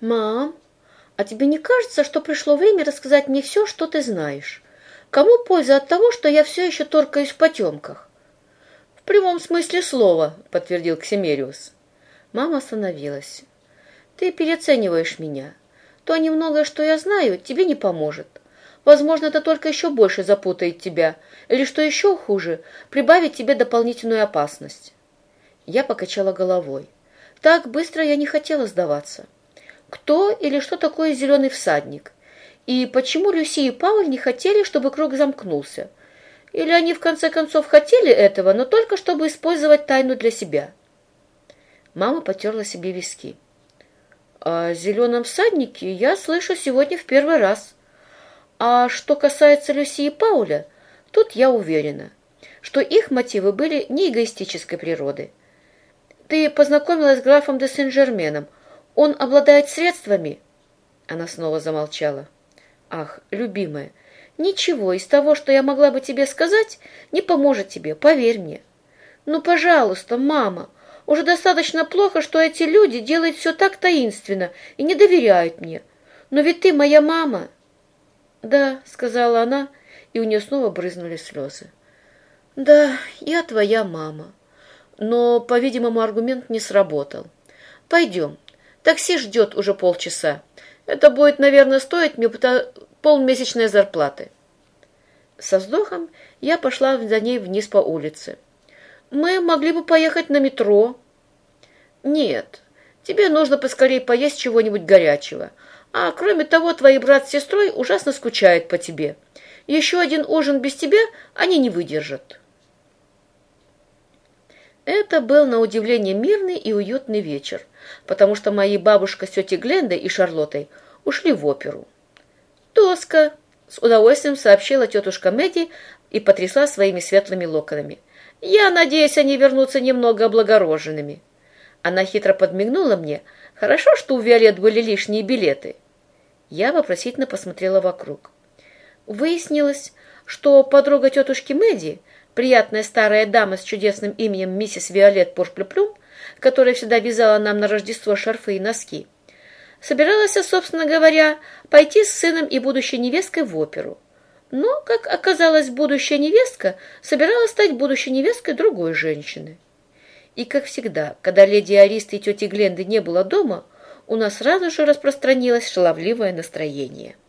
«Мам, а тебе не кажется, что пришло время рассказать мне все, что ты знаешь? Кому польза от того, что я все еще торкаюсь в потемках?» «В прямом смысле слова», — подтвердил Ксимериус. Мама остановилась. «Ты переоцениваешь меня. То немногое, что я знаю, тебе не поможет. Возможно, это только еще больше запутает тебя, или, что еще хуже, прибавит тебе дополнительную опасность». Я покачала головой. Так быстро я не хотела сдаваться. Кто или что такое зеленый всадник? И почему Люси и Пауль не хотели, чтобы круг замкнулся? Или они в конце концов хотели этого, но только чтобы использовать тайну для себя? Мама потерла себе виски. О зеленом всаднике я слышу сегодня в первый раз. А что касается Люси и Пауля, тут я уверена, что их мотивы были не эгоистической природы. Ты познакомилась с графом де Сен-Жерменом. Он обладает средствами?» Она снова замолчала. «Ах, любимая, ничего из того, что я могла бы тебе сказать, не поможет тебе, поверь мне. Ну, пожалуйста, мама, уже достаточно плохо, что эти люди делают все так таинственно и не доверяют мне. Но ведь ты моя мама». «Да», — сказала она, и у нее снова брызнули слезы. «Да, я твоя мама». Но, по-видимому, аргумент не сработал. «Пойдем. Такси ждет уже полчаса. Это будет, наверное, стоить мне полмесячной зарплаты». Со вздохом я пошла за ней вниз по улице. «Мы могли бы поехать на метро». «Нет, тебе нужно поскорее поесть чего-нибудь горячего. А кроме того, твои брат с сестрой ужасно скучают по тебе. Еще один ужин без тебя они не выдержат». Это был на удивление мирный и уютный вечер, потому что мои бабушка с тетей Глендой и Шарлоттой ушли в оперу. «Тоска!» — с удовольствием сообщила тетушка Мэдди и потрясла своими светлыми локонами. «Я надеюсь, они вернутся немного облагороженными». Она хитро подмигнула мне. «Хорошо, что у Виолет были лишние билеты». Я вопросительно посмотрела вокруг. Выяснилось, что подруга тетушки Мэдди приятная старая дама с чудесным именем миссис Виолет Пушплюплюм, которая всегда вязала нам на Рождество шарфы и носки, собиралась, собственно говоря, пойти с сыном и будущей невесткой в оперу. Но, как оказалось, будущая невестка собиралась стать будущей невесткой другой женщины. И, как всегда, когда леди Аристы и тети Гленды не было дома, у нас сразу же распространилось шаловливое настроение –